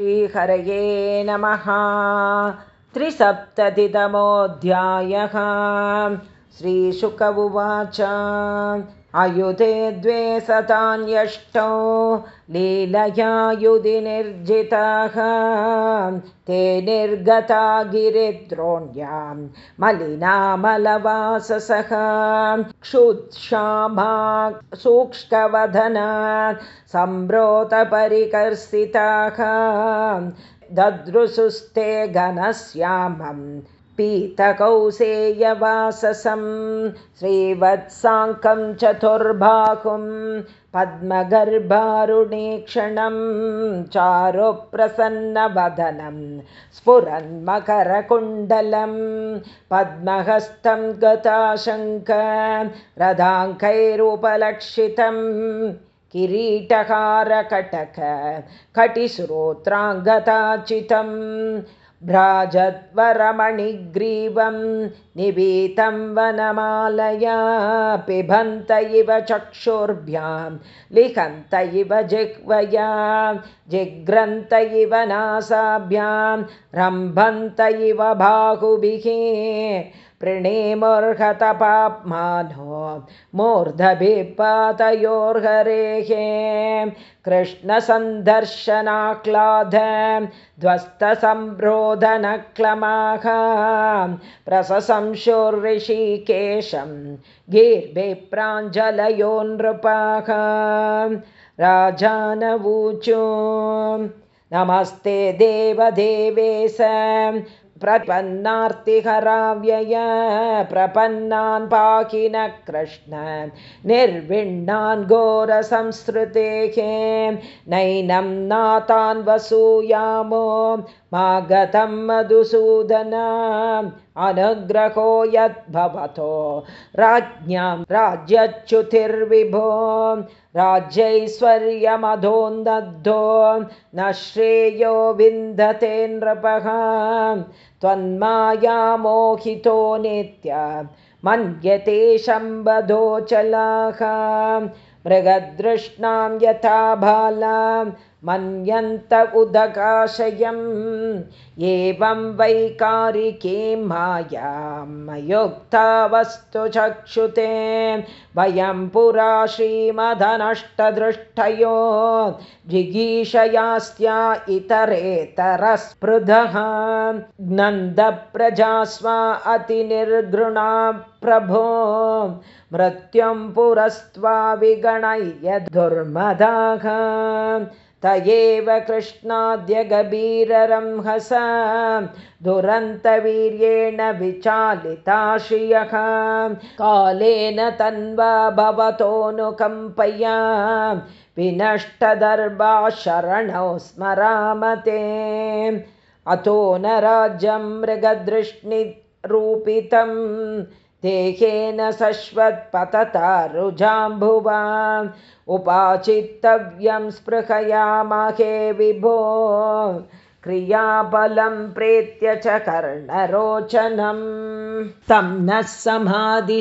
श्रीहरये नमः। त्रिसप्ततितमोऽध्यायः। श्रीशुक उवाच अयुधे द्वे सतान्यष्टौ लीलयायुधिनिर्जिताः ते निर्गता गिरिद्रोण्यां मलिनामलवाससः। क्षुत्क्षामा सूक्ष्मवदना सम्भ्रोतपरिकर्षिताः ददृशुस्ते घनश्यामम् पीतकौसेयवाससं श्रीवत्साङ्कं चतुर्बाहुं पद्मगर्भारुणीक्षणं चारुप्रसन्नवदनं स्फुरन्मकरकुण्डलं पद्महस्तं गताशङ्क रथाङ्कैरुपलक्षितं किरीटहारकटक कटिश्रोत्राङ्गताचितम् भ्राजद्वरमणिग्रीवं निवीतं वनमालया पिबन्त इव चक्षुर्भ्यां लिखन्त इव जिह्वया जिग्रन्त इव नासाभ्यां रम्भन्त इव बाहुभिः प्रणेमोर्हतपाप्मानो मूर्धभिपातयोर्हरेः कृष्णसन्दर्शनाक्लाद ध्वस्तसम्रोधनक्लमाः प्रसंशोर्ऋषिकेशं गीर्भिप्राञ्जलयो नृपाः राजानवूचो नमस्ते देवदेवेश प्रपन्नार्तिहराव्यय प्रपन्नान् पाकिन कृष्ण निर्विण्णान् घोरसंस्कृतेः नैनं नातान् वसूयामो मा गतं मधुसूदना अनुग्रहो यद्भवतो राज्ञां राज्यच्युतिर्विभो राज्यैश्वर्यमधोन्दद्धो न श्रेयो विन्दते नृपः त्वन्मायामोहितो नित्य मन्यते शम्बधोचलाः मृगदृष्णां यथा बाला मन्यन्त उदकाशयम् एवं वैकारिकीं मायामयुक्ता वस्तु चक्षुते वयं पुरा श्रीमदनष्टदृष्टयो। जिगीषयास्त्या इतरेतरस्पृधः। नन्दप्रजास्वा अतिनिर्घृणा प्रभो। मृत्युं पुरस्त्वा विगणय्य दुर्मदाः त एव कृष्णाद्यगभीररंहस दुरन्तवीर्येण विचालिता श्रियः। कालेन तन्वा भवतोऽनुकम्पया विनष्टदर्भा शरणौ स्मरामते। अतो न राज्यं मृगदृष्णिरूपितं देहेन शश्वत्पतता रुजाम्भुवा उपाचित्तव्यं स्पृहयामहे विभो। क्रियाबलं प्रेत्य च कर्णरोचनं तं नः समाधिसोपायं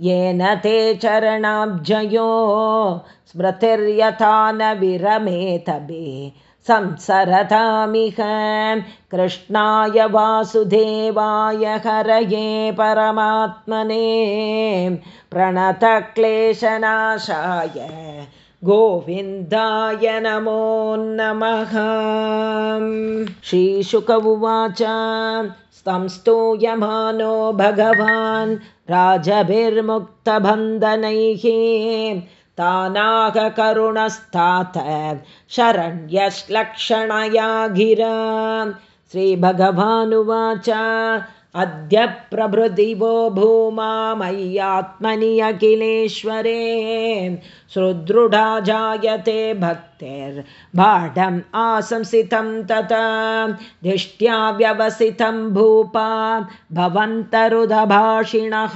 येन ते चरणाब्जयो। स्मृतिर्यथा न विरमेतभे संसरतामिह। कृष्णाय वासुदेवाय हरये परमात्मने। प्रणतक्लेशनाशाय गोविन्दाय नमो नमः। श्रीशुक उवाच संस्तूयमानो भगवान् राजभिर्मुक्तबन्धनैः तानागकरुणस्तात शरण्यश्लक्षणया गिरा श्रीभगवानुवाच। अद्य प्रभृतिवो भूमा मय्यात्मनि अखिलेश्वरे। सुदृढा जायते आशंसितं तथा दिष्ट्या व्यवसितं भूपा भवन्तरुदभाषिणः।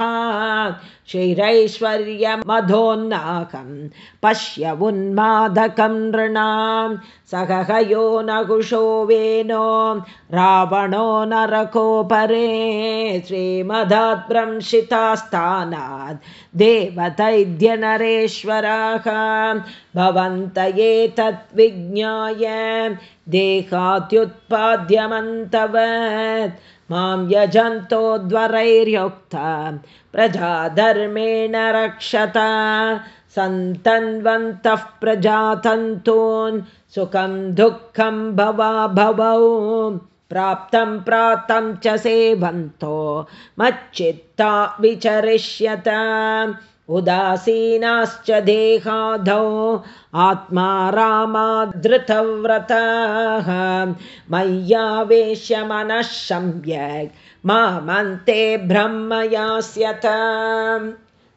श्रीरैश्वर्यमधोन्नाकं पश्य उन्मादकं नृणां सहयो नकुशो वेनो रावणो नरकोपरे श्रीमदात् भ्रंशितास्थानात् देवतैद्यनरेश्वरा भवन्त एतद्विज्ञाय देहात्युत्पाद्यमन्तवत् मां यजन्तोद्वरैर्युक्ता प्रजाधर्मेण रक्षत। सन्तन्वन्तः प्रजातन्तून् सुखं दुःखं भवा भवौ प्राप्तं प्राप्तं च सेवन्तो मच्चित्ता विचरिष्यत उदासीनाश्च देहादौ आत्मा रामाधृतव्रतः मय्यावेश्य मनः सम्यक् मामन्ते ब्रह्म यास्यत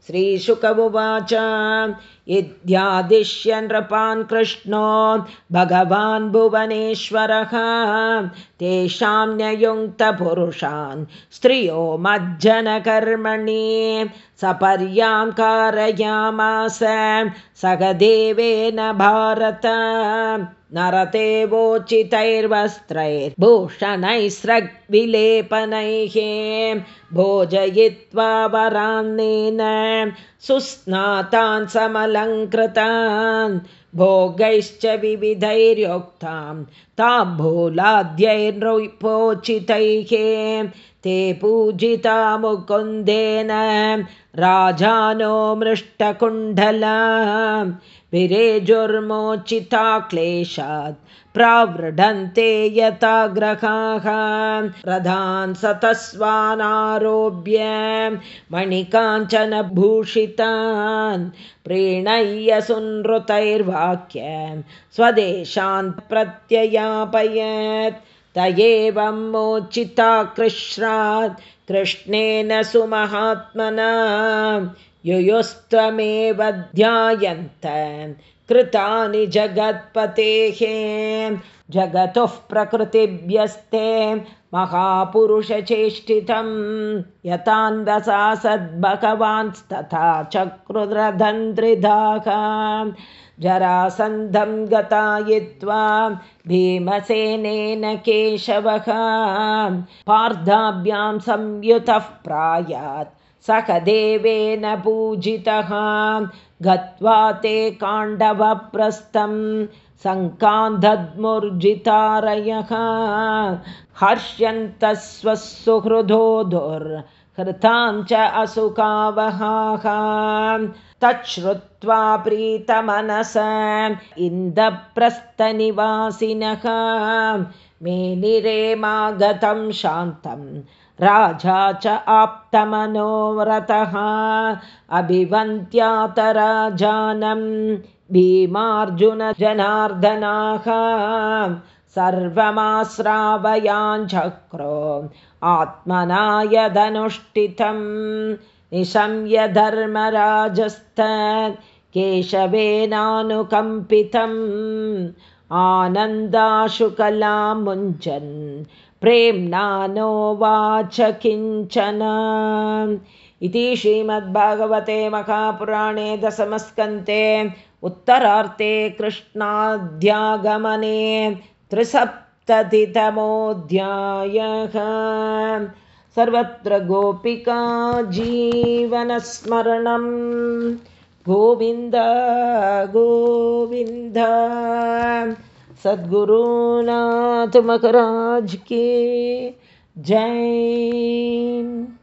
श्रीशुक उवाच इत्यादिश्य नृपान् कृष्णो भगवान् भुवनेश्वरः तेषां न्ययुङ्क्तपुरुषान् स्त्रियो मज्जनकर्मणि सपर्यां कारयामास सगदेवेन भारत नरते वोचितैर्वस्त्रैर्भूषणैस्रग्विलेपनैः भोजयित्वा वरान्नेन सुस्नातान् समलङ्कृतान् भोगैश्च विविधैर्योक्तां ताम्बूलाद्यैर्नृपोचितैः ते पूजिता मुकुन्देन राजानो मृष्टकुण्डला विरेजुर्मोचिता क्लेशात् प्रावृढन्ते यथा ग्रहाः रथान् सतस्वानारोप्य मणिकाञ्चनभूषितान् प्रीणय्य सुनृतैर्वाक्य स्वदेशान् प्रत्ययापयत् त एवं मोचिता कृश्रात् कृष्णेन सुमहात्मना युयुस्त्वमेव ध्यायन्त कृतानि जगत्पतेः जगतुः प्रकृतिभ्यस्ते महापुरुषचेष्टितं यथान्वसा सद्भगवांस्तथा चक्रुरधन्त्रिधाः जरासन्धं गतायित्वा भीमसेनेन केशवः। पार्धाभ्यां संयुतः प्रायात् देवेन पूजितः। गत्वा ते काण्डवप्रस्थं सङ्कान्धद्मुर्जितारयः। हर्ष्यन्तः स्वसुहृदो दुर्हृतां च असुकावहाः। तच्छ्रुत्वा प्रीतमनस इन्दप्रस्थनिवासिनः मेनिरेमागतं शान्तम् राजा च आप्तमनोव्रतः। अभिवन्त्यातराजानं भीमार्जुनजनार्दनाः सर्वमाश्रावयाञ्चक्रो आत्मना यदनुष्ठितं निशम्य धर्मराजस्तत् केशवेनानुकम्पितम् आनन्दाशुकलां मुञ्चन् नोवाच किञ्चन। इति श्रीमद्भागवते महापुराणे दशमस्कन्ते उत्तरार्थे कृष्णाध्यागमने त्रिसप्ततितमोऽध्यायः। सर्वत्र गोपिका जीवनस्मरणं। गोविन्द गोविन्द। सद्गुरुनाथ मकराज के जय